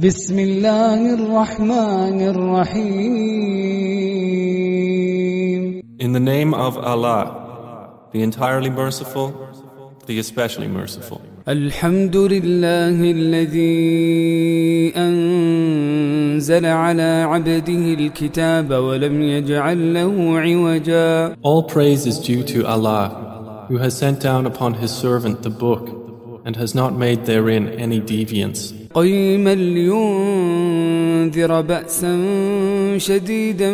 بسم الله الرحمن الرحيم In the name of Allah, the entirely merciful, the especially merciful. الحمد لله الذي أنزل على عبده الكتاب ولم يجعل له عوجا All praise is due to Allah, who has sent down upon His servant the book and has not made therein any deviance. قيما لينذر بأسا شديدا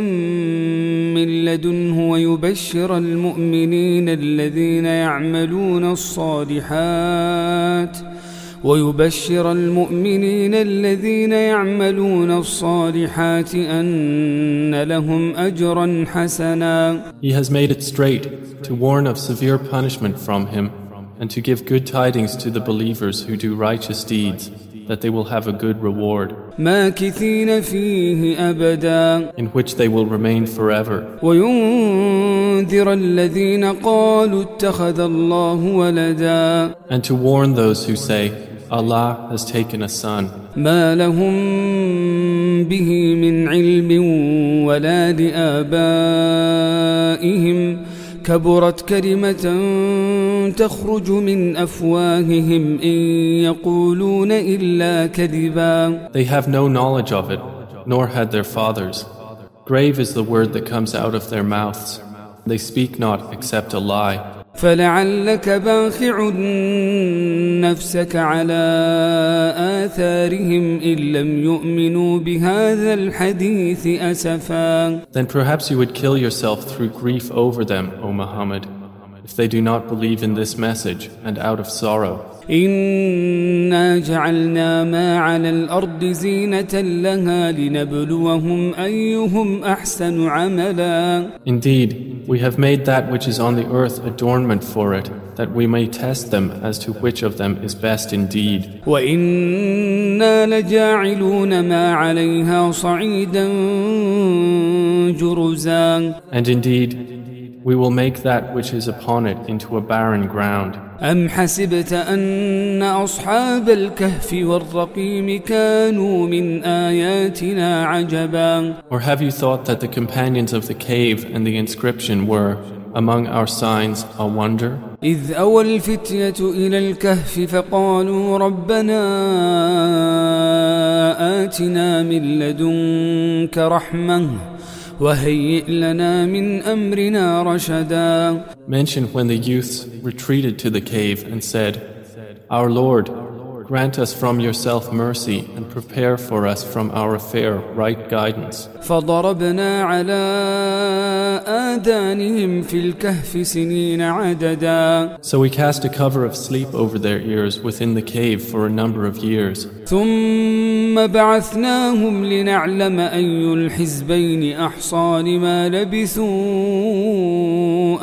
من لدنه ويبشر المؤمنين الذين يعملون الصالحات ويبشر المؤمنين الذين يعملون الصالحات أن لهم أجرا حسنا He has made it straight to warn of severe punishment from Him and to give good tidings to the believers who do righteous deeds that they will have a good reward ماكثين فيه أبدا in which they will remain forever وينذر الذين قالوا اتخذ الله ولدا and to warn those who say Allah has taken a son ما لهم به من علم ولا لآبائهم كبرت كلمة تخرج من أفواههم إن يقولون إلا كذبا They have no knowledge of it, nor had their fathers. Grave is the word that comes out of their mouths. They speak not except a lie. فلعلك باخع نفسك على آثارهم إن لم يؤمنوا بهذا الحديث أسفا Then perhaps you would kill yourself through grief over them, O Muhammad, they do not believe in this message and out of sorrow. إنا جعلنا ما على الأرض زينة لها لنبلوهم أيهم أحسن عملا Indeed, we have made that which is on the earth adornment for it, that we may test them as to which of them is best indeed. وإنا لجاعلون ما عليها صعيدا جرزا And indeed, we will make that which is upon it into a barren ground. أم حسبت أن أصحاب الكهف والرقيم كانوا من آياتنا عجبا Or have you thought that the companions of the cave and the inscription were, among our signs, a wonder? إذ أوى الفتية إلى الكهف فقالوا ربنا آتنا من لدنك رحمة Mention when the youths retreated to the cave and said, Our Lord, grant us from yourself mercy and prepare for us from our affair right guidance. فضربنا على آذانهم في الكهف سنين عددا So we cast a cover of sleep over their ears within the cave for a number of years. ثم بعثناهم لنعلم أي الحزبين أحصى لما لبثوا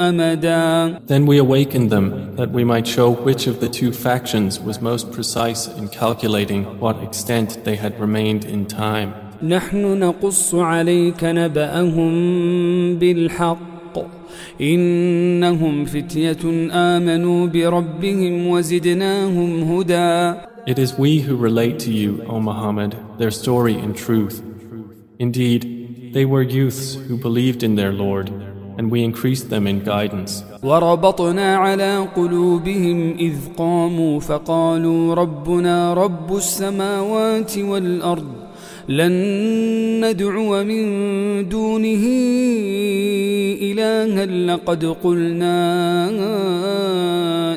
أمدا Then we awakened them that we might show which of the two factions was most precise in calculating what extent they had remained in time. نحن نقص عليك نبأهم بالحق إنهم فتية آمنوا بربهم وزدناهم هدى It is we who relate to you, O Muhammad, their story in truth. Indeed, they were youths who believed in their Lord, and we increased them in guidance. وربطنا على قلوبهم إذ قاموا فقالوا ربنا رب السماوات والأرض لن ندعو من دونه إلها لقد قلنا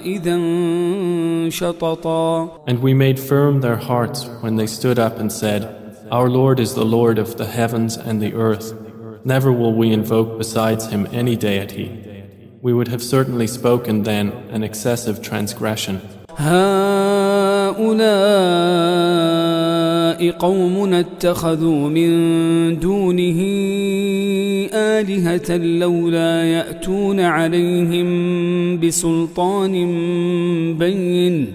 إذا شططا And we made firm their hearts when they stood up and said, Our Lord is the Lord of the heavens and the earth. Never will we invoke besides him any deity. We would have certainly spoken then an excessive transgression. هؤلاء اتخذوا من دونه آلهة لولا يأتون عليهم بسلطان بين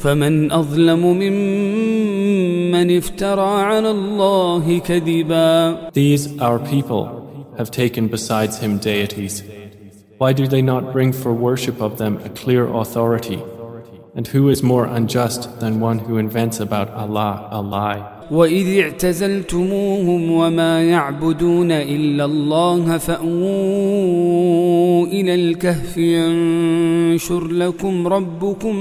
فمن أظلم ممن افترى على الله كذبا These, our people, have taken besides him deities. Why do they not bring for worship of them a clear authority? And who is more unjust than one who invents about Allah a lie? وإذ اعتزلتموهم وما يعبدون إلا الله فأووا إلى الكهف ينشر لكم ربكم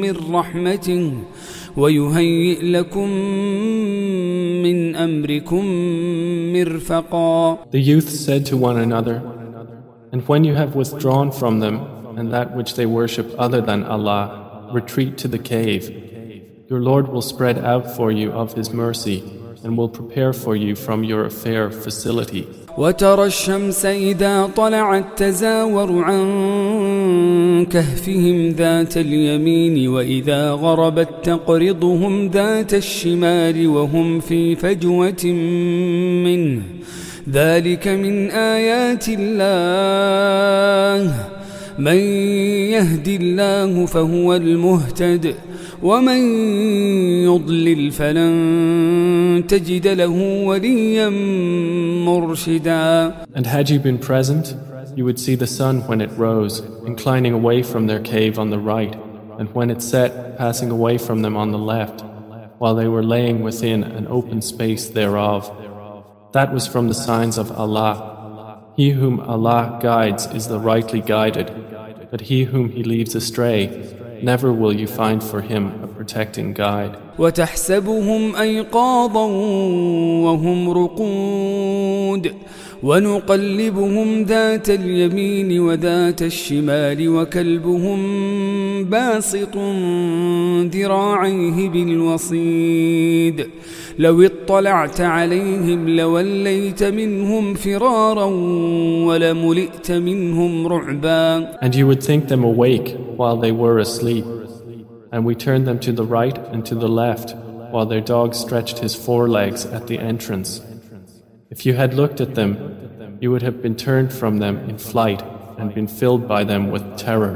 من رحمته ويهيئ لكم من أمركم مرفقا The youth said to one another, And when you have withdrawn from them and that which they worship other than Allah, retreat to the cave. Your Lord will spread out for you of His mercy and will prepare for you from your affair facility. وترى الشمس إذا طلعت تزاور عن كهفهم ذات اليمين وإذا غربت تقرضهم ذات الشمال وهم في فجوة منه. ذلك من آيات الله. من يهد الله فهو المهتد. ومن يضلل فلن تجد له وليا مرشدا And had you been present, you would see the sun when it rose, inclining away from their cave on the right, and when it set, passing away from them on the left, while they were laying within an open space thereof. That was from the signs of Allah. He whom Allah guides is the rightly guided, but he whom He leaves astray, never will you find for him a protecting guide. وتحسبهم أيقاظا وهم رقود ونقلبهم ذات اليمين وذات الشمال وكلبهم باسط ذراعيه بالوصيد لو اطلعت عليهم لوليت منهم فرارا ولملئت منهم رعبا And you would think them awake while they were asleep. And we turned them to the right and to the left while their dog stretched his forelegs at the entrance. If you had looked at them, you would have been turned from them in flight and been filled by them with terror.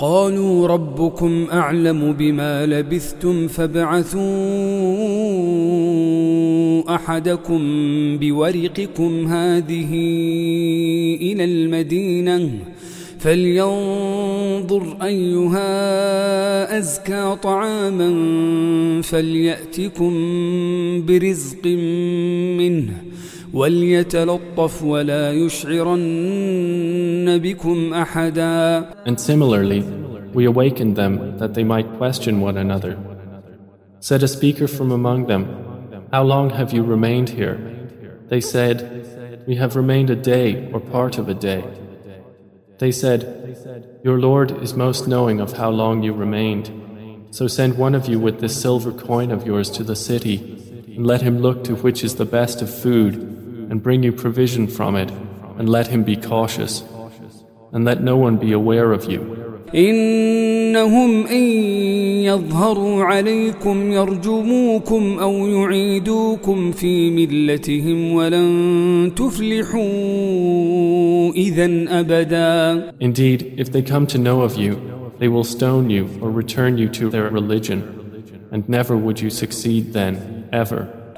قالوا ربكم أعلم بما لبثتم فابعثوا أحدكم بورقكم هذه إلى المدينة فلينظر أيها أزكى طعاما فليأتكم برزق منه وليتلطف ولا يشعرن بكم احدا And similarly, we awakened them that they might question one another. Said a speaker from among them, How long have you remained here? They said, We have remained a day or part of a day. They said, Your Lord is most knowing of how long you remained. So send one of you with this silver coin of yours to the city, and let him look to which is the best of food, and bring you provision from it, and let him be cautious, and let no one be aware of you. إنهم إن يظهروا عليكم يرجموكم أو يعيدوكم في ملتهم ولن تفلحوا إذا أبدا Indeed, if they come to know of you, they will stone you or return you to their religion, and never would you succeed then, ever.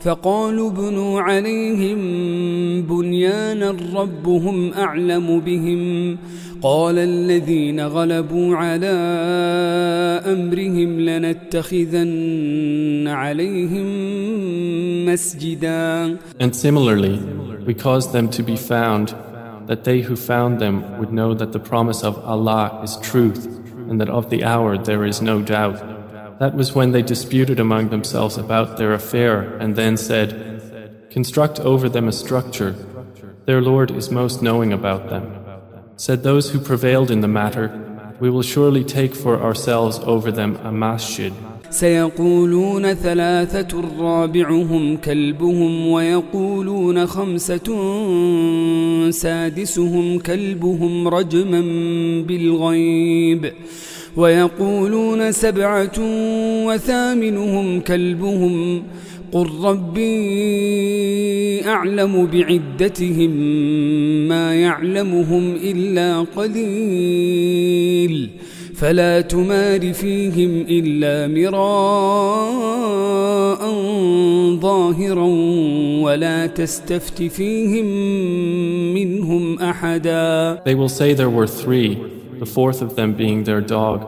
فقالوا ابنوا عليهم بنيانا ربهم أعلم بهم قال الذين غلبوا على أمرهم لنتخذن عليهم مسجدا And similarly, we caused them to be found, that they who found them would know that the promise of Allah is truth, and that of the hour there is no doubt. That was when they disputed among themselves about their affair, and then said, Construct over them a structure. Their Lord is most knowing about them. Said those who prevailed in the matter, We will surely take for ourselves over them a masjid. سيقولون ثلاثة رابعهم كلبهم ويقولون خمسة سادسهم كلبهم رجما بالغيب ويقولون سبعة وثامنهم كلبهم قل ربي أعلم بعدتهم ما يعلمهم إلا قليل فلا تمار فيهم إلا مراء ظاهرا ولا تستفت فيهم منهم أحدا. They will say there were three, the fourth of them being their dog.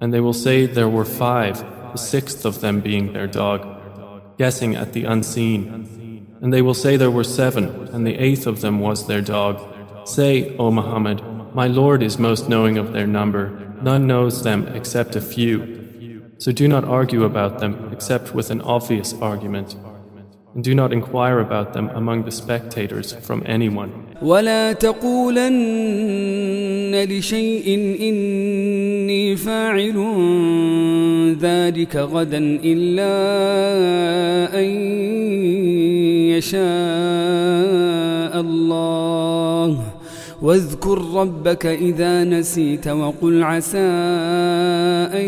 And they will say there were five, the sixth of them being their dog, guessing at the unseen. And they will say there were seven, and the eighth of them was their dog. Say, O Muhammad, my Lord is most knowing of their number. None knows them except a few. So do not argue about them except with an obvious argument. And do not inquire about them among the spectators from anyone. ولا تقولن لشيء إني فاعل ذلك غدا إلا أن يشاء الله واذكر ربك إذا نسيت وقل عسى أن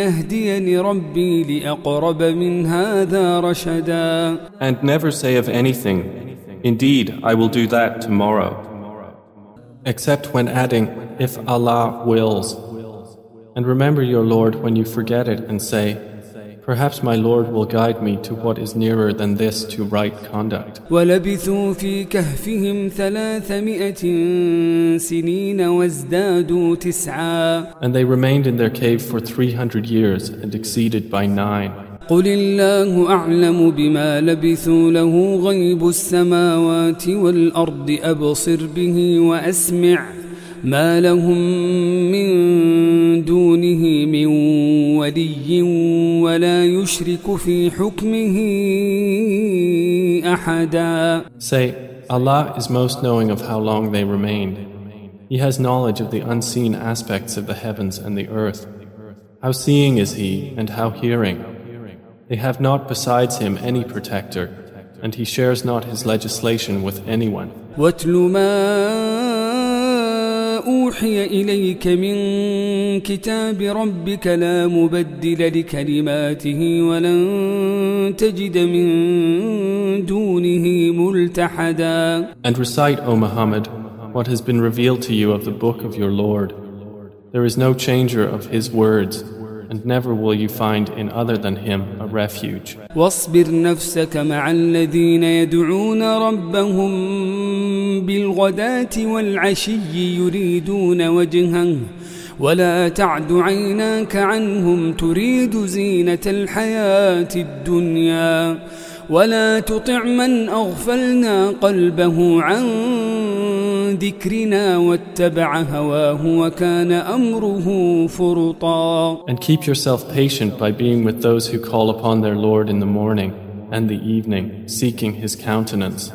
يهديني ربي لأقرب من هذا رشدا And never say of anything, Indeed, I will do that tomorrow. Except when adding, If Allah wills. And remember your Lord when you forget it and say, Perhaps my Lord will guide me to what is nearer than this to right conduct. ولبثوا في كهفهم ثلاثمائة سنين وازدادوا تسعا And they remained in their cave for 300 years and exceeded by nine. قل الله أعلم بما لبثوا له غيب السماوات والأرض أبصر به وأسمع ما لهم من دونه من ولي ولا يشرك في حكمه أحدا Say, Allah is most knowing of how long they remained. He has knowledge of the unseen aspects of the heavens and the earth. How seeing is He and how hearing. They have not besides Him any protector, and He shares not His legislation with anyone. أوحي إليك من كتاب ربك لا مبدل لكلماته ولن تجد من دونه ملتحدا And recite, O Muhammad, what has been revealed to you of the book of your Lord. There is no changer of His words, and never will you find in other than Him a refuge. واصبر نفسك مع الذين يدعون ربهم بالغداة والعشي يريدون وجهه ولا تعد عيناك عنهم تريد زينة الحياة الدنيا ولا تطع من أغفلنا قلبه عن ذكرنا واتبع هواه وكان أمره فرطا And keep yourself patient by being with those who call upon their Lord in the morning and the evening, seeking His countenance.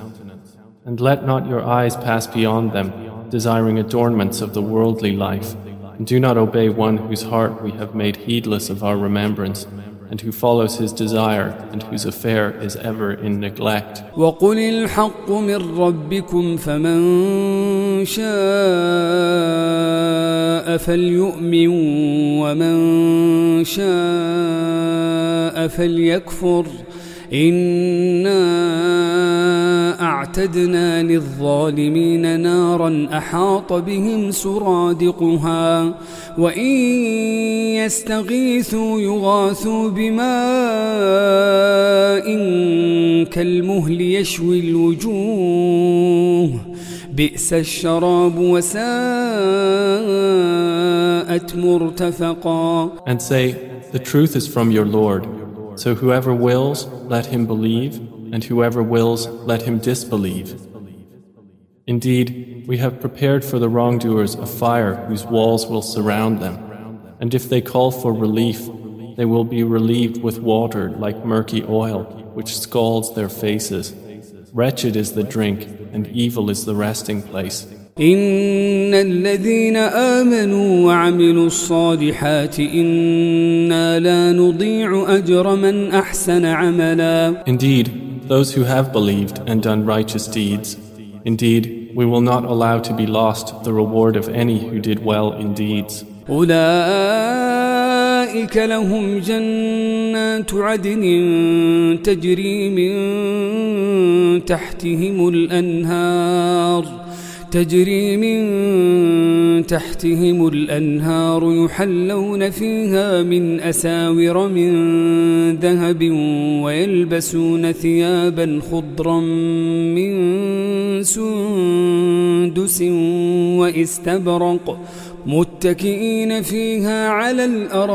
And let not your eyes pass beyond them, desiring adornments of the worldly life. And do not obey one whose heart we have made heedless of our remembrance, And who follows his desire, and whose affair is ever in neglect. وقل الحق من ربكم فمن شاء فليؤمن ومن شاء فليكفر إنا أعتدنا للظالمين نارا أحاط بهم سرادقها وإن يستغيثوا يغاثوا بماء كالمهل يشوي الوجوه بئس الشراب وساءت مرتفقا And say, The truth is from your Lord. So whoever wills, let him believe, and whoever wills, let him disbelieve. Indeed, we have prepared for the wrongdoers a fire whose walls will surround them. And if they call for relief, they will be relieved with water like murky oil, which scalds their faces. Wretched is the drink, and evil is the resting place. إن الذين آمنوا وعملوا الصالحات إنا لا نضيع أجر من أحسن عملا Indeed, those who have believed and done righteous deeds, indeed, we will not allow to be lost the reward of any who did well in deeds. أولئك لهم جنات عدن تجري من تحتهم الأنهار تجري من تحتهم الأنهار يحلون فيها من أساور من ذهب ويلبسون ثيابا خضرا من سندس واستبرق متكئين فيها على الأرائك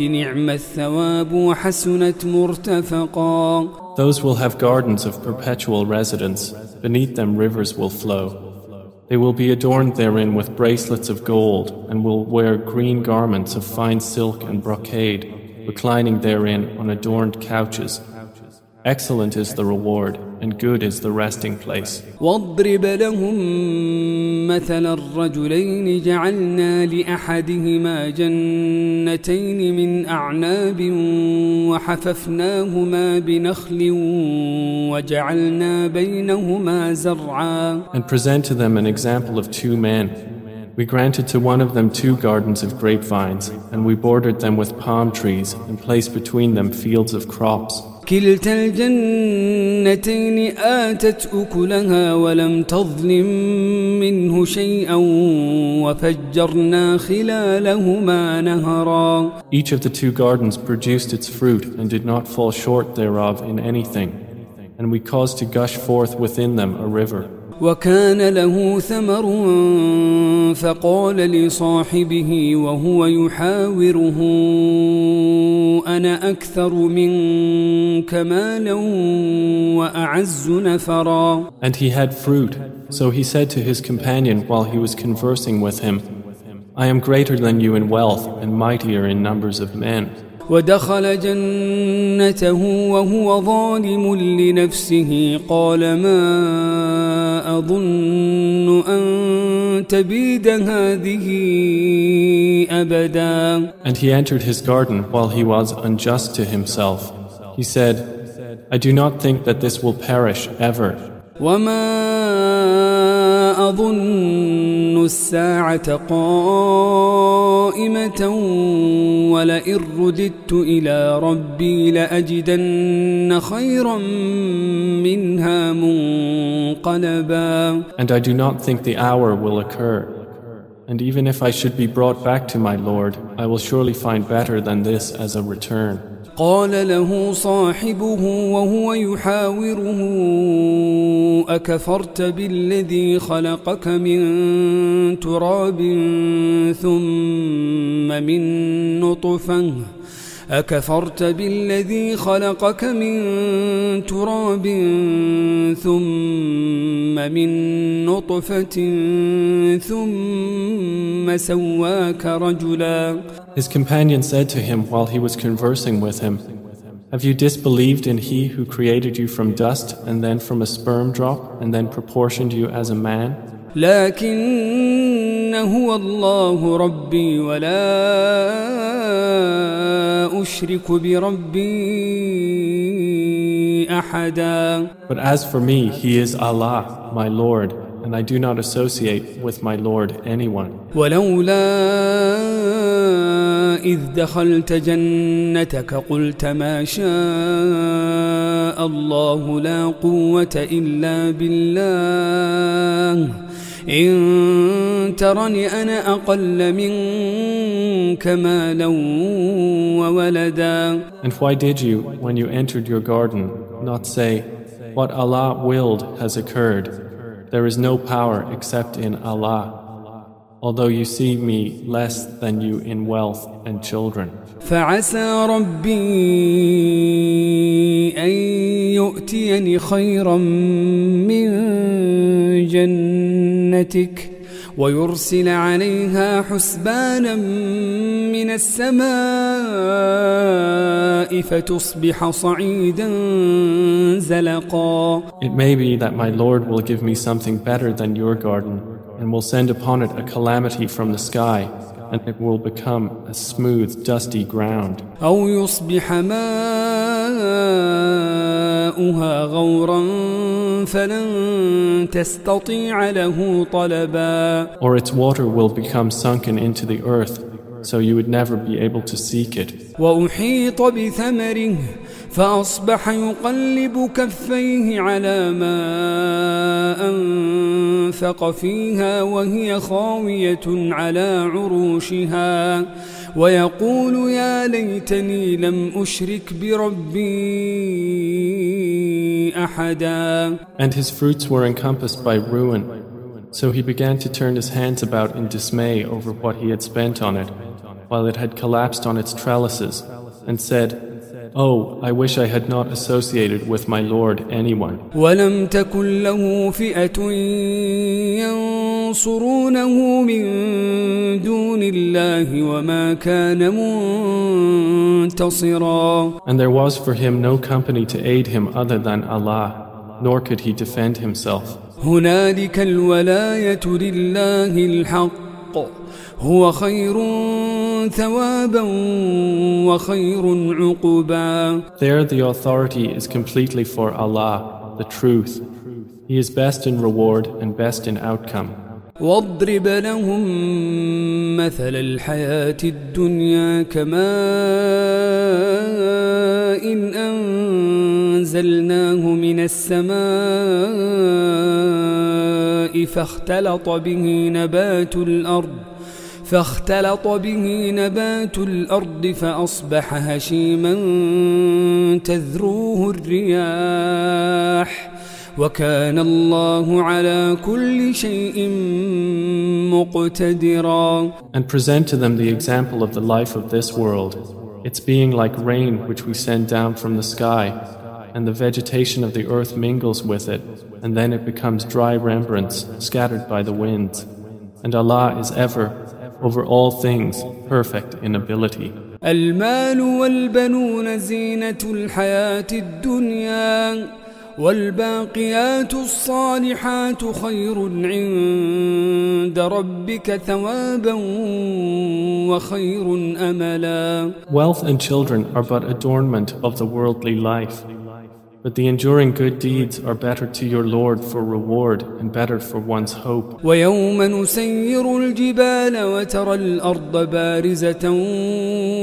نعم الثواب وحسنت مرتفقا. Those will have gardens of perpetual residence, beneath them rivers will flow. They will be adorned therein with bracelets of gold, and will wear green garments of fine silk and brocade, reclining therein on adorned couches. Excellent is the reward, and good is the resting place. واضرب لهم مثل الرجلين جعلنا لأحدهما جنتين من أعناب وحففناهما بنخل وجعلنا بينهما زرعا And present to them an example of two men. We granted to one of them two gardens of grapevines, and we bordered them with palm trees, and placed between them fields of crops. كلتا الجنتين آتت أكلها ولم تظلم منه شيئا وفجرنا خلالهما نهرا Each of the two gardens produced its fruit and did not fall short thereof in anything, and we caused to gush forth within them a river. وكان له ثمر فقال لصاحبه وهو يحاوره أنا أكثر منك مالا وأعز نفرا And he had fruit, so he said to his companion while he was conversing with him, I am greater than you in wealth and mightier in numbers of men. ودخل جنته وهو ظالم لنفسه قال ما أظن أن تبيد هذه أبدا And he entered his garden while he was unjust to himself. He said, I do not think that this will perish ever. وما أظن الساعة قائمة ولئن رددت إلى ربي لأجدن خيرا منها منقلبا And I do not think the hour will occur. And even if I should be brought back to my Lord, I will surely find better than this as a return. قال له صاحبه وهو يحاوره أكفرت بالذي خلقك من تراب ثم من نطفة؟ أكفرت بالذي خلقك من تراب ثم من نطفة ثم سواك رجلا؟ His companion said to him while he was conversing with him, Have you disbelieved in He who created you from dust and then from a sperm drop and then proportioned you as a man? لكن هو الله ربي ولا أشرك بربي أحدا But as for me, He is Allah, my Lord, and I do not associate with my Lord anyone. ولولا إذ دخلت جنتك قلت ما شاء الله لا قوة إلا بالله إن ترني أنا أقل منك مالا وولدا And why did you, when you entered your garden, not say, What Allah willed has occurred? There is no power except in Allah. Although you see me less than you in wealth and children. فعسى ربي أن يؤتيني خيرا من جنتك ويرسل عليها حسبانا من السماء فتصبح صعيدا زلقا It may be that my Lord will give me something better than your garden and will send upon it a calamity from the sky, and it will become a smooth, dusty ground. Or its water will become sunken into the earth, so you would never be able to seek it وأحيط بثمره فأصبح يقلب كفيه على ما أنفق فيها وهي خاوية على عروشها ويقول يا ليتني لم أشرك بربي أحدا And his fruits were encompassed by ruin. So he began to turn his hands about in dismay over what he had spent on it, while it had collapsed on its trellises, and said, Oh, I wish I had not associated with my Lord anyone. ولم تكن له فئة ينصرونه من دون الله وما كان منتصرا And there was for him no company to aid him other than Allah, nor could he defend himself. هنالك الولاية لله الحق هو خير ثوابا وخير عقبا There the authority is completely for Allah, the truth. He is best in reward and best in outcome. واضرب لهم مثل الحياة الدنيا كماء إن أنزلناه من السماء فاختلط به نبات الأرض فاختلط به نبات الأرض فأصبح هشيما تذروه الرياح وكان الله على كل شيء مقتدرا And present to them the example of the life of this world, its being like rain which we send down from the sky, and the vegetation of the earth mingles with it, and then it becomes dry rembrance scattered by the winds. And Allah is ever, over all things, perfect in ability. المال والبنون زينة الحياة الدنيا والباقيات الصالحات خير عند ربك ثوابا وخير أملا Wealth and children are but adornment of the worldly life. But the enduring good deeds are better to your Lord for reward and better for one's hope. ويوم نسير الجبال وترى الأرض بارزة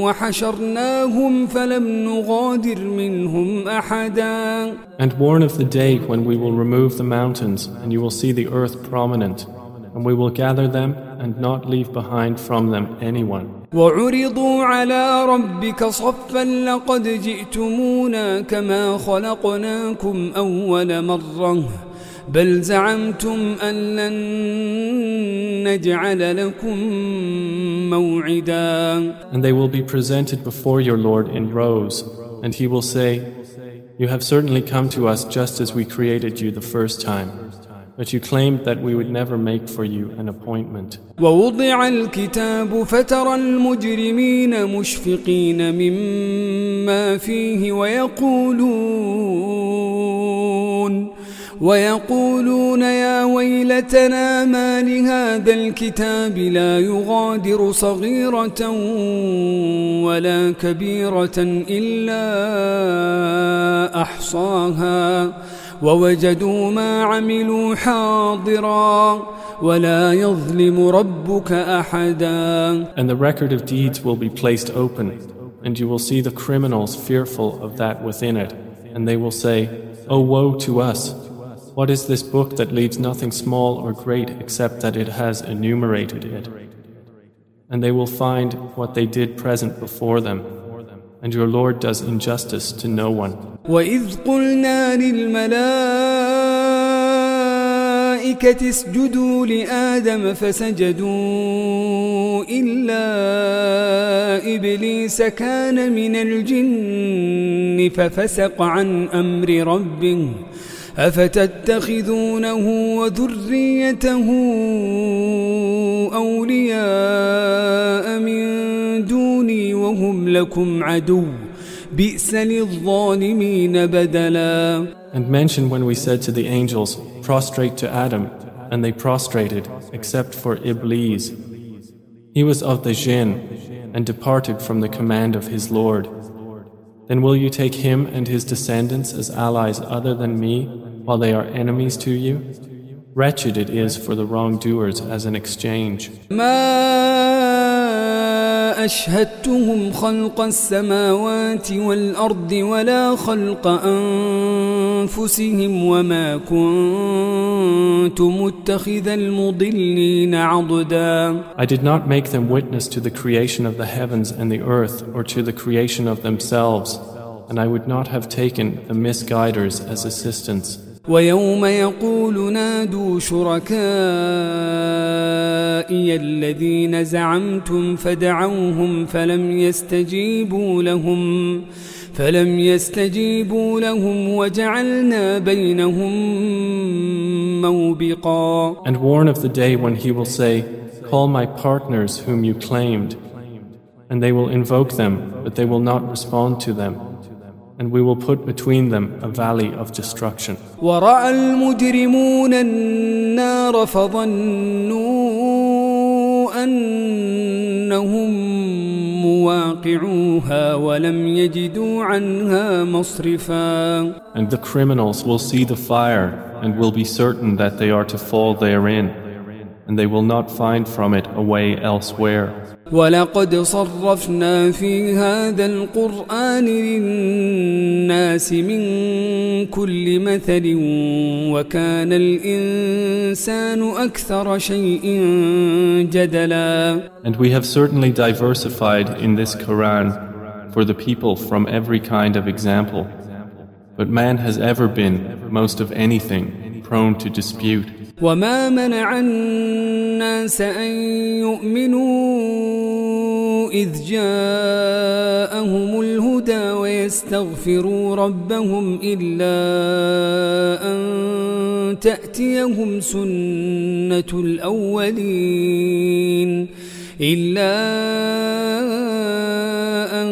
وحشرناهم فلم نغادر منهم أحدا And warn of the day when we will remove the mountains and you will see the earth prominent, and we will gather them and not leave behind from them anyone. وعرضوا على ربك صفا لقد جئتمونا كما خلقناكم أول مرة بل زعمتم أن لن نجعل لكم موعدا And they will be presented before your Lord in rows, and he will say, You have certainly come to us just as we created you the first time, but you claimed that we would never make for you an appointment. ووضع الكتاب فترى المجرمين مشفقين مما فيه ويقولون ويقولون يا ويلتنا ما لهذا الكتاب لا يغادر صغيرة ولا كبيرة إلا أحصاها ووجدوا ما عملوا حاضرا ولا يظلم ربك أحدا And the record of deeds will be placed open, and you will see the criminals fearful of that within it, and they will say, Oh woe to us! What is this book that leaves nothing small or great except that it has enumerated it? And they will find what they did present before them, and your Lord does injustice to no one. وإذ قلنا للملائكة اسجدوا لآدم فسجدوا إلا إبليس كان من الجن ففسق عن أمر ربه أفتتخذونه وذريته أولياء من دوني وهم لكم عدو بئس للظالمين بدلا And mention when we said to the angels, prostrate to Adam, and they prostrated, except for Iblis. He was of the jinn, and departed from the command of his Lord. Then will you take him and his descendants as allies other than me, while they are enemies to you? Wretched it is for the wrongdoers as an exchange. أشهدتهم خلق السماوات والأرض ولا خلق أنفسهم وما كنت متخذ المضلين عضدا I did not make them witness to the creation of the heavens and the earth or to the creation of themselves and I would not have taken the misguiders as assistants. ويوم يقول نادوا شركائي الذين زعمتم فدعوهم فلم يستجيبوا لهم فلم يستجيبوا لهم وجعلنا بينهم موبقا And warn of the day when he will say, Call my partners whom you claimed. And they will invoke them, but they will not respond to them. and we will put between them a valley of destruction. ورأى المجرمون النار فظنوا أنهم مواقعوها ولم يجدوا عنها مصرفا And the criminals will see the fire and will be certain that they are to fall therein and they will not find from it a way elsewhere. ولقد صرفنا في هذا القرآن للناس من كل مثل وكان الإنسان أكثر شيء جدلا And we have certainly diversified in this Quran for the people from every kind of example. But man has ever been, most of anything, prone to dispute. وما منع الناس أن يؤمنوا إذ جاءهم الهدى ويستغفروا ربهم إلا أن تأتيهم سنة الأولين إلا أن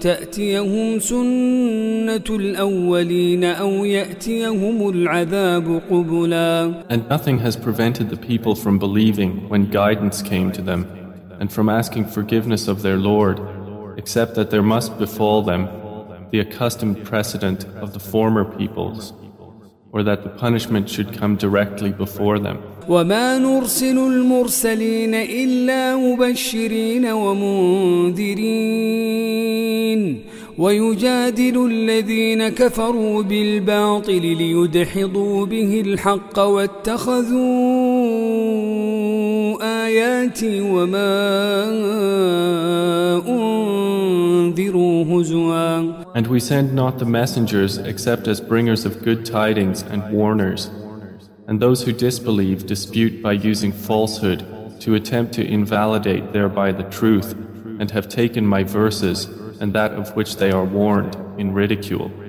تأتيهم سنة الأولين أو يأتيهم العذاب قبلا. And nothing has prevented the people from believing when guidance came to them. And from asking forgiveness of their Lord except that there must befall them the accustomed precedent of the former peoples or that the punishment should come directly before them. وما نرسل المرسلين إلا مبشرين ومنذرين ويجادل الذين كفروا بالباطل ليدحضوا به الحق واتخذوا آياتي وما أنذروا هزوا And we send not the messengers except as bringers of good tidings and warners. And those who disbelieve dispute by using falsehood to attempt to invalidate thereby the truth and have taken my verses and that of which they are warned in ridicule.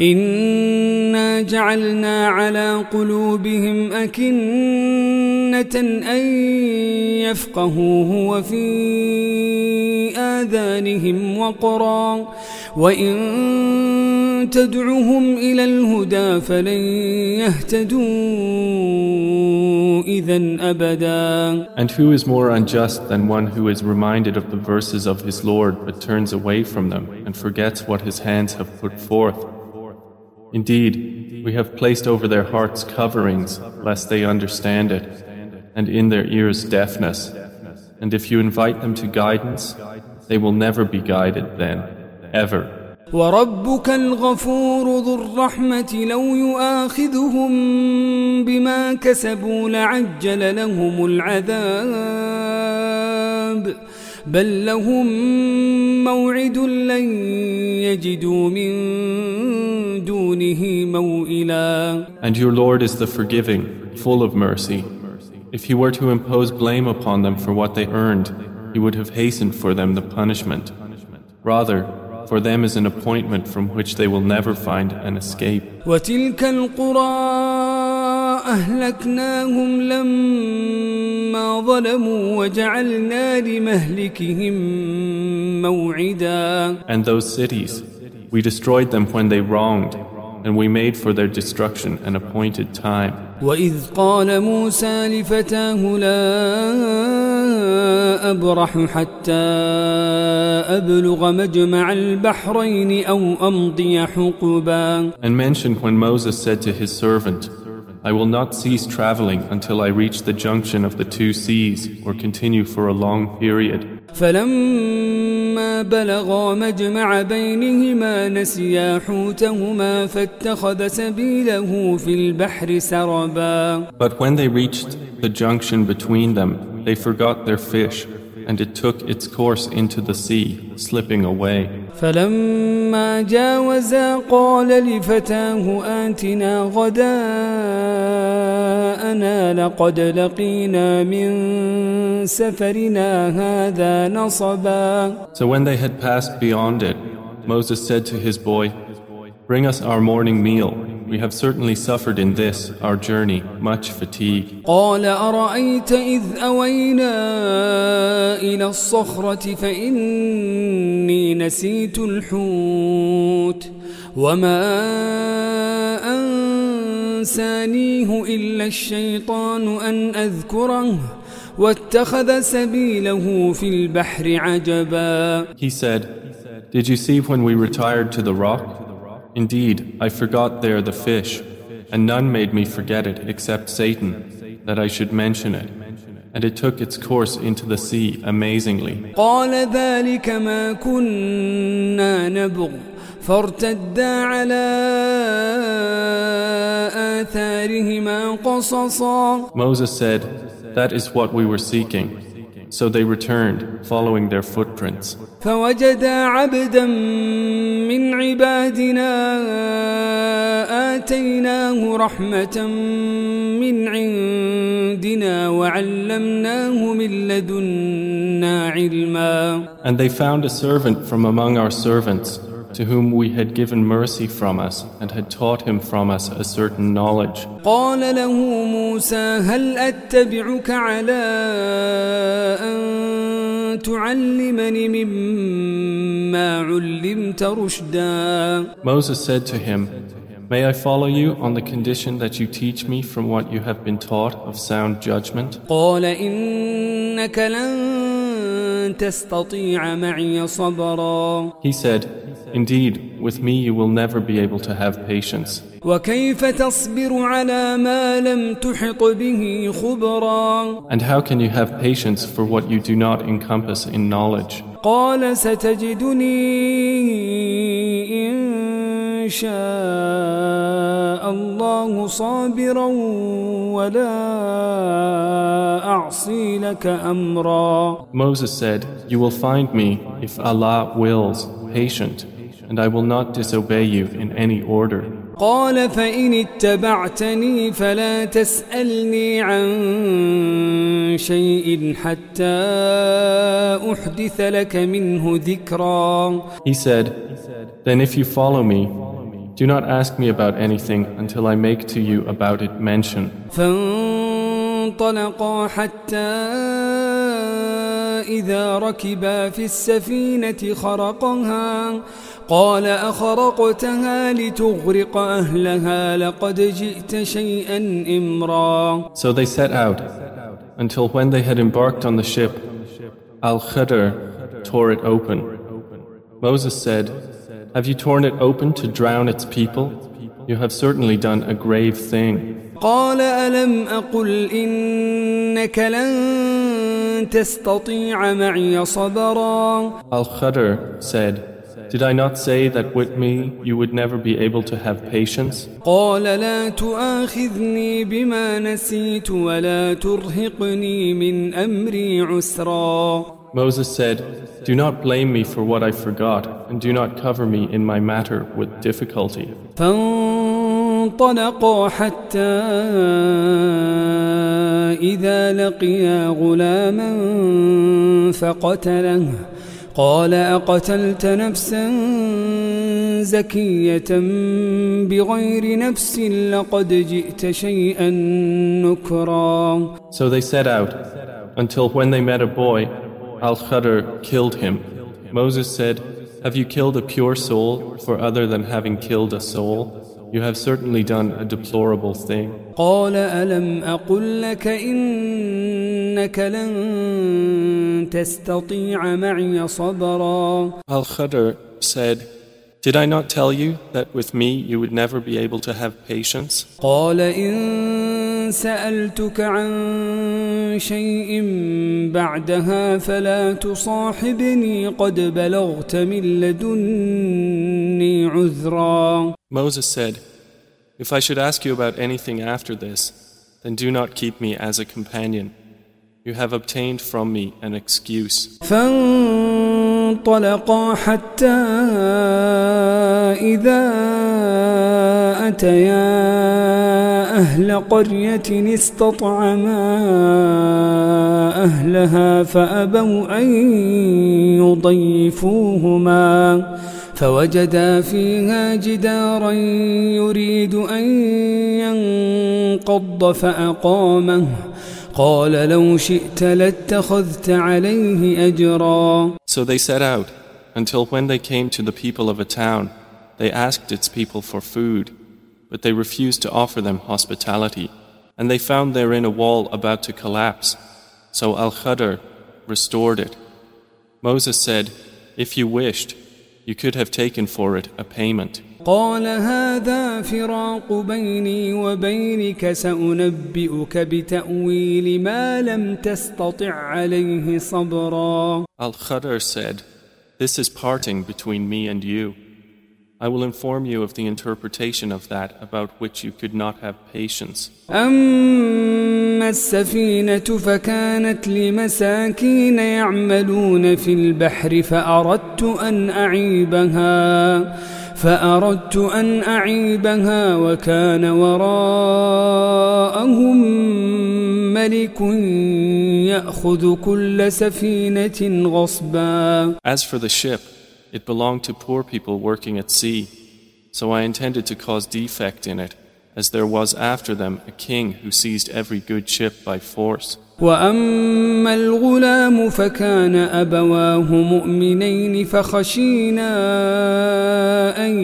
إنا جعلنا على قلوبهم أكنة أن يفقهوه وفي آذانهم وقرا وإن تدعهم إلى الهدى فلن يهتدوا إذا أبدا And who is more unjust than one who is reminded of the verses of his Lord but turns away from them and forgets what his hands have put forth? Indeed, we have placed over their hearts coverings lest they understand it, and in their ears deafness. And if you invite them to guidance, they will never be guided then, ever. وربك الغفور ذو الرحمة لو يؤاخذهم بما كسبوا لعجل لهم العذاب بل لهم موعد لن يجدوا من دونه موئلا And your Lord is the forgiving, full of mercy. If he were to impose blame upon them for what they earned, he would have hastened for them the punishment. Rather, For them is an appointment from which they will never find an escape. وتلك القرى أهلكناهم لما ظلموا وجعلنا لمهلكهم موعدا And those cities, we destroyed them when they wronged, and we made for their destruction an appointed time. وإذ قال موسى لفتاه لا أبرح حتى أبلغ مجمع البحرين أو أمضي حقبا And mentioned when Moses said to his servant, I will not cease traveling until I reach the junction of the two seas or continue for a long period. فلما بلغا مجمع بينهما نسيا حوتهما فاتخذ سبيله في البحر سربا But when they reached the junction between them, they forgot their fish, and it took its course into the sea, slipping away. فلما جاوزا قال لفتاه آتنا غداءنا لقد لقينا من سفرنا هذا نصبا So when they had passed beyond it, Moses said to his boy, Bring us our morning meal. We have certainly suffered in this, our journey, much fatigue. قال أرأيت إذ أوينا إلى الصخرة فإني نسيت الحوت وما أنسانيه إلا الشيطان أن أذكره واتخذ سبيله في البحر عجبا He said, Did you see when we retired to the rock? Indeed, I forgot there the fish, and none made me forget it except Satan, that I should mention it. And it took its course into the sea amazingly. قال ذلك ما كنا نبغ فارتدا على آثارهما قصصا Moses said, That is what we were seeking. So they returned, following their footprints. فوجدا عبدا من عبادنا آتيناه رحمة من عندنا وعلمناه من لدنا علما And they found a servant from among our servants, to whom we had given mercy from us, and had taught him from us a certain knowledge. قال له موسى هل أتبعك على أن تعلمني مما علمت رشدا Moses said to him, May I follow you on the condition that you teach me from what you have been taught of sound judgment? قال إنك لن تستطيع معي صبرا He said, Indeed, with me you will never be able to have patience. وكيف تصبر على ما لم تحط به خبرا And how can you have patience for what you do not encompass in knowledge? قال ستجدني إن شاء الله صابرا ولا أعصي لك أمرا Moses said, You will find me, if Allah wills, patient, and I will not disobey you in any order. قال فإن اتبعتني فلا تسألني عن شيء حتى أحدث لك منه ذكرا He said, Then if you follow me, do not ask me about anything until I make to you about it mention. فانطلقا حتى إذا ركبا في السفينة خرقها قال أخرقتها لتغرق أهلها لقد جئت شيئا إمرا So they set out, until when they had embarked on the ship, Al Khidr tore it open. Moses said, Have you torn it open to drown its people? You have certainly done a grave thing. قال ألم أقل إنك لن تستطيع معي صبرا Al Khidr said, Did I not say that with me you would never be able to have patience? قال لا تؤاخذني بما نسيت ولا ترهقني من أمري عسرا Moses said, Do not blame me for what I forgot, and do not cover me in my matter with difficulty. فانطلقا حتى إذا لقيا غلاما فقتله قال أقتلت نفسا زكية بغير نفس لقد جئت شيئا نكرا So they set out, until when they met a boy, Al-Khadr killed him. Moses said, Have you killed a pure soul for other than having killed a soul? You have certainly done a deplorable thing. قال ألم أقل لك إنك لن تستطيع معي صبرا Al-Khadr said, Did I not tell you that with me you would never be able to have patience? قال إن سألتك عن شيء بعدها فلا تصاحبني قد بلغت من لدني عذرا Moses said, If I should ask you about anything after this, then do not keep me as a companion. You have obtained from me an excuse. فانطلقا حتى إذا أتيا أهل قرية استطعما أهلها فأبوا أن يضيفوهما فوجدا فيها جدارا يريد أن ينقض فأقامه قال لو شئت لاتخذت عليه أجرا So they set out, until when they came to the people of a town, they asked its people for food, but they refused to offer them hospitality, and they found therein a wall about to collapse. So Al-Khadr restored it. Moses said, If you wished, you could have taken for it a payment. قال هذا فراق بيني وبينك سأنبئك بتأويل ما لم تستطع عليه صبرا Al-Khadr said, This is parting between me and you. I will inform you of the interpretation of that about which you could not have patience. أما السفينة فكانت لمساكين يعملون في البحر فأردت أن أعيبها فأردت أن أعيبها وكان وراءهم ملك يأخذ كل سفينة غصبا As for the ship, it belonged to poor people working at sea, so I intended to cause defect in it, as there was after them a king who seized every good ship by force. وأما الغلام فكان أبواه مؤمنين فخشينا أن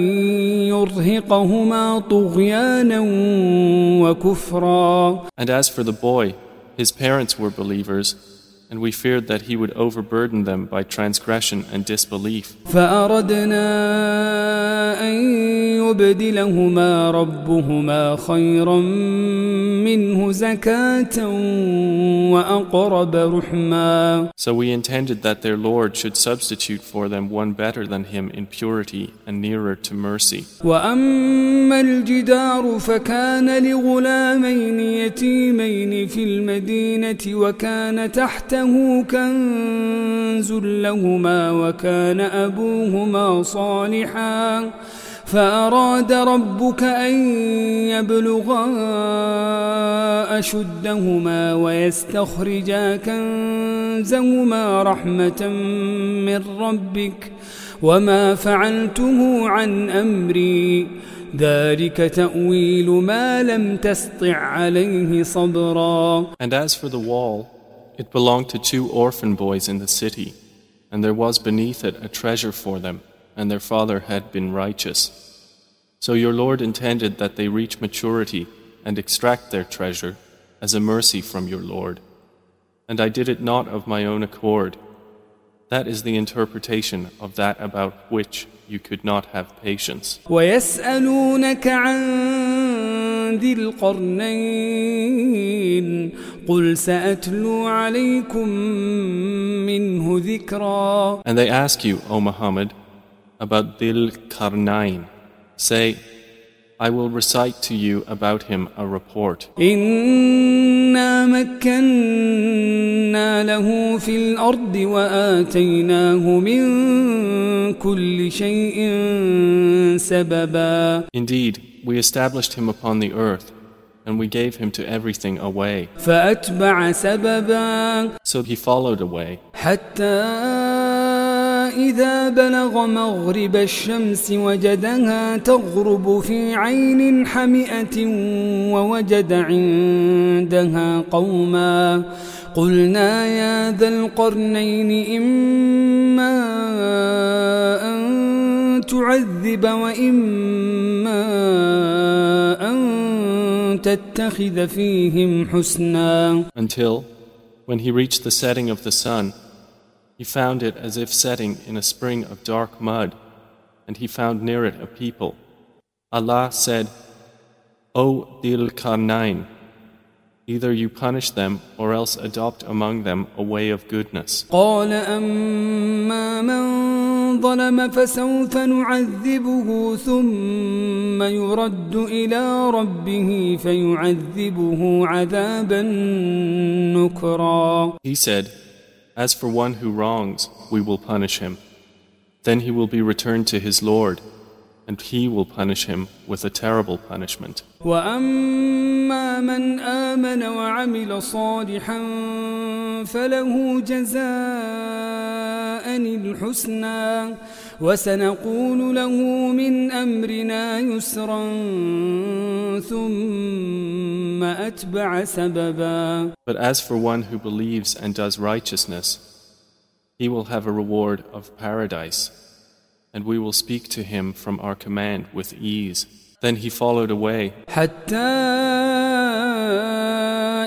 يرهقهما طغيانا وكفرا And as for the boy, his parents were believers, and we feared that he would overburden them by transgression and disbelief. فأردنا أن يبدلهما ربهما خيرا منه زكاة وأقرب رحما So we intended that their Lord should substitute for them one better than him in purity and nearer to mercy. وأما الجدار فكان لغلامين يتيمين في المدينة وكان تحته كنز لهما وكان أبوهما صالحا. فأراد ربك أن يبلغا أشدهما ويستخرجا كنزهما رحمة من ربك. وما فعلته عن أمري. ذلك تأويل ما لم تسطع عليه صبرا. And as for the wall, it belonged to two orphan boys in the city, and there was beneath it a treasure for them, and their father had been righteous. So your Lord intended that they reach maturity and extract their treasure as a mercy from your Lord. And I did it not of my own accord. That is the interpretation of that about which you could not have patience. ويسألونك عن ذي القرنين قل سأتلو عليكم منه ذكرا And they ask you, O Muhammad, about Dil Karnain. Say, I will recite to you about him a report. إنا مكنا له في الأرض وآتيناه من كل شيء سببا Indeed, we established him upon the earth, and we gave him to everything a way. فأتبع سببا So he followed a way, حتى إذا بلغ مغرب الشمس وجدها تغرب في عين حمئة ووجد عندها قوما. قلنا يا ذا القرنين إما أن تعذب وإما أن تتخذ فيهم حسنا. Until, when he reached the setting of the sun, He found it as if setting in a spring of dark mud, and he found near it a people. Allah said, O Dhul-Qarnayn, either you punish them or else adopt among them a way of goodness. ظلم فسوف نعذبه ثم يرد إلى ربه فيعذبه عذابا نكرا He said, As for one who wrongs, we will punish him. Then he will be returned to his Lord, and he will punish him with a terrible punishment. وأما من آمن وعمل صالحا فله جزاء الحسنى وسنقول له من امرنا يسرا ثم اتبع سببا. But as for one who believes and does righteousness he will have a reward of paradise and we will speak to him from our command with ease. Then he followed a way. حتى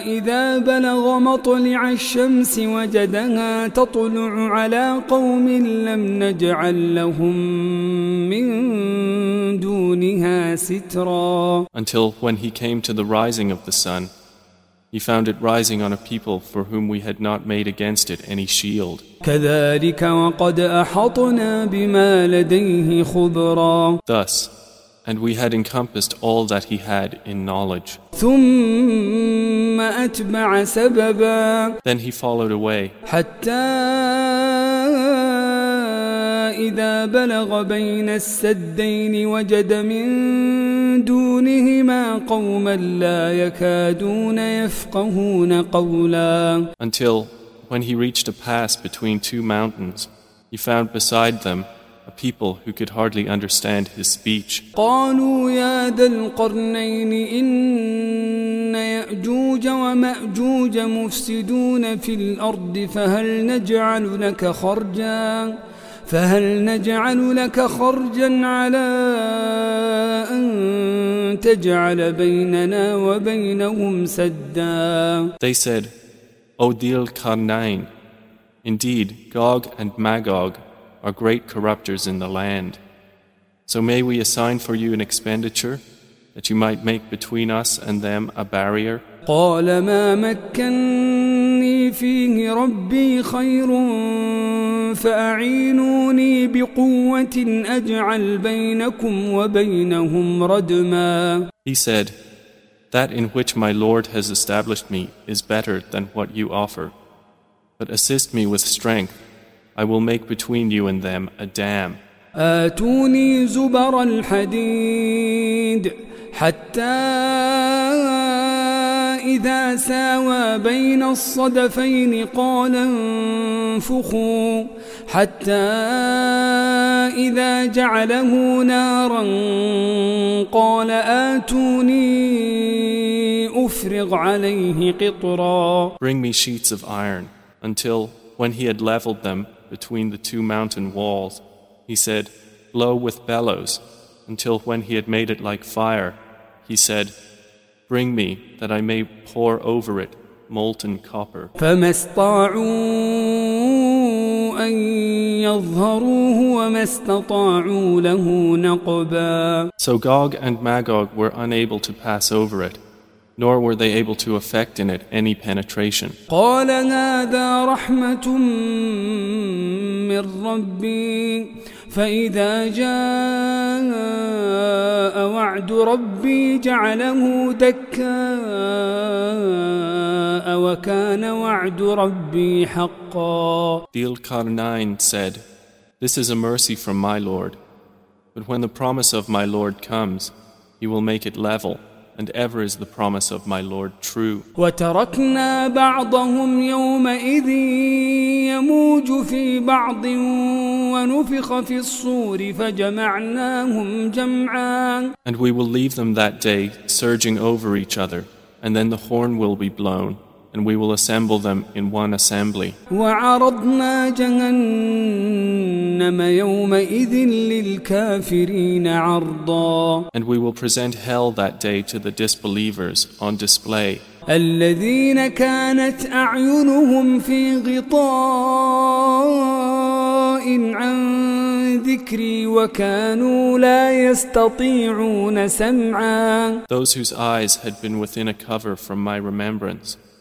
إذا بلغ مطلع الشمس وجدها تطلع على قوم لم نجعل لهم من دونها سترا until when he came to the rising of the sun, he found it rising on a people for whom we had not made against it any shield. كذلك وقد أحطنا بما لديه خبرا Thus, And we had encompassed all that he had in knowledge. Then he followed a way. إذا بلغ بين السدين وجد من دونهما قوما لا يكادون يفقهون قولا Until when he reached a pass between two mountains, he found beside them a people who could hardly understand his speech. قالوا يا ذا القرنين إن يأجوج ومأجوج مفسدون في الأرض فهل نجعل لك خرجا فهل نجعل لك خرجا على أن تجعل بيننا وبينهم سدا They said, O Dil Karnain, indeed Gog and Magog are great corrupters in the land. So may we assign for you an expenditure that you might make between us and them a barrier? قال ما مكني فيه ربي خير فأعينوني بقوة أجعل بينكم وبينهم ردما He said, That in which my Lord has established me is better than what you offer. But assist me with strength. I will make between you and them a dam. آتوني زبر الحديد حتى إذا ساوى بين الصدفين قال انفخوا حتى إذا جعله نارا قال آتوني أفرغ عليه قطرا Bring me sheets of iron, until, when he had leveled them between the two mountain walls, he said, Blow with bellows, until when he had made it like fire, he said, Bring me that I may pour over it molten copper. So Gog and Magog were unable to pass over it, nor were they able to effect in it any penetration. فإذا جاء وعد ربي جعله دكاء وكان وعد ربي حقا Dhul-Qarnayn said, This is a mercy from my Lord. But when the promise of my Lord comes, he will make it level and ever is the promise of my Lord true. وتركنا بعضهم يومئذ يموج في بعض ونفخ في الصور فجمعناهم جمعا And we will leave them that day surging over each other, and then the horn will be blown, and we will assemble them in one assembly. وعرضنا جهنم يومئذ للكافرين عرضا And we will present hell that day to the disbelievers on display. الذين كانت أعينهم في غطاء عن ذكري وكانوا لا يستطيعون سمعا Those whose eyes had been within a cover from my remembrance,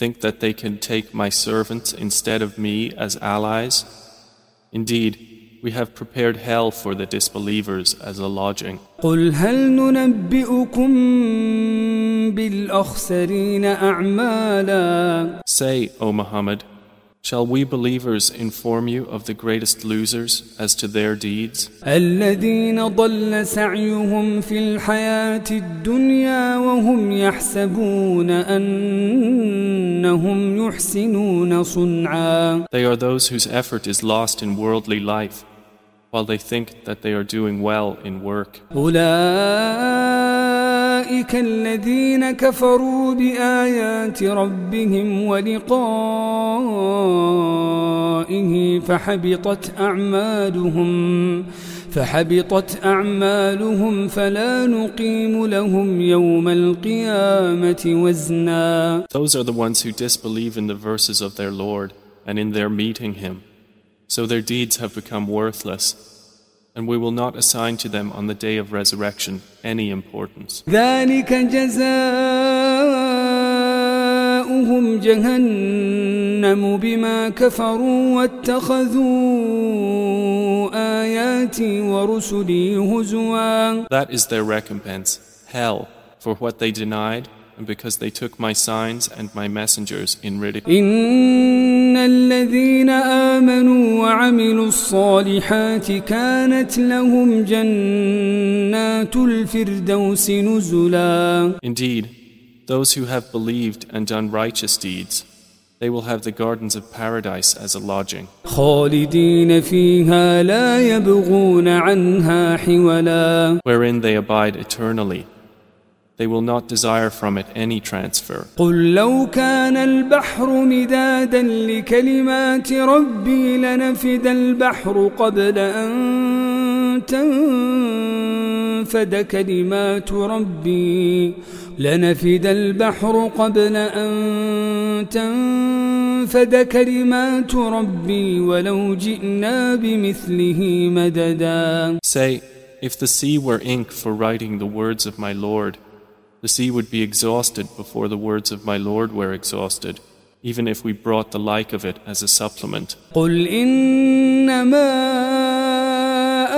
think that they can take my servants instead of me as allies? Indeed, we have prepared hell for the disbelievers as a lodging. قل هل ننبئكم بالأخسرين أعمالا Say, O Muhammad, Shall we believers inform you of the greatest losers as to their deeds? They are those whose effort is lost in worldly life while they think that they are doing well in work. أولئك الذين كفروا بآيات ربهم ولقائه فحبطت أعمالهم فحبطت أعمالهم فلا نقيم لهم يوم القيامة وزنا Those are the ones who disbelieve in the verses of their Lord and in their meeting Him. So their deeds have become worthless, and we will not assign to them on the day of resurrection any importance. ذلك جزاؤهم جهنم بما كفروا واتخذوا آياتي ورسلي هزوا That is their recompense, hell, for what they denied and because they took my signs and my messengers in ridicule. إن الذين آمنوا وعملوا الصالحات كانت لهم جنات الفردوس نزلا Indeed, those who have believed and done righteous deeds, they will have the gardens of paradise as a lodging. خالدين فيها لا يبغون عنها حولا wherein they abide eternally. They will not desire from it any transfer. قل لو كان البحر مدادا لكلمات ربي لنفد البحر قبل أن تنفد كلمات ربي لنفد البحر قبل أن تنفد كلمات ربي ولو جئنا بمثله مددا Say, if the sea were ink for writing the words of my Lord, the sea would be exhausted before the words of my Lord were exhausted, even if we brought the like of it as a supplement. قل إنما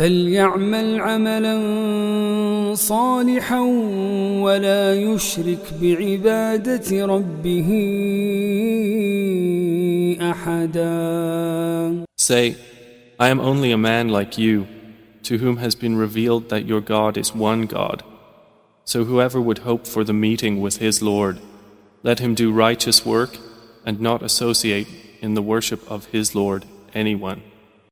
فليعمل عملا صالحا ولا يشرك بعبادة ربه أحدا Say, I am only a man like you, to whom has been revealed that your God is one God. So whoever would hope for the meeting with his Lord, let him do righteous work and not associate in the worship of his Lord anyone.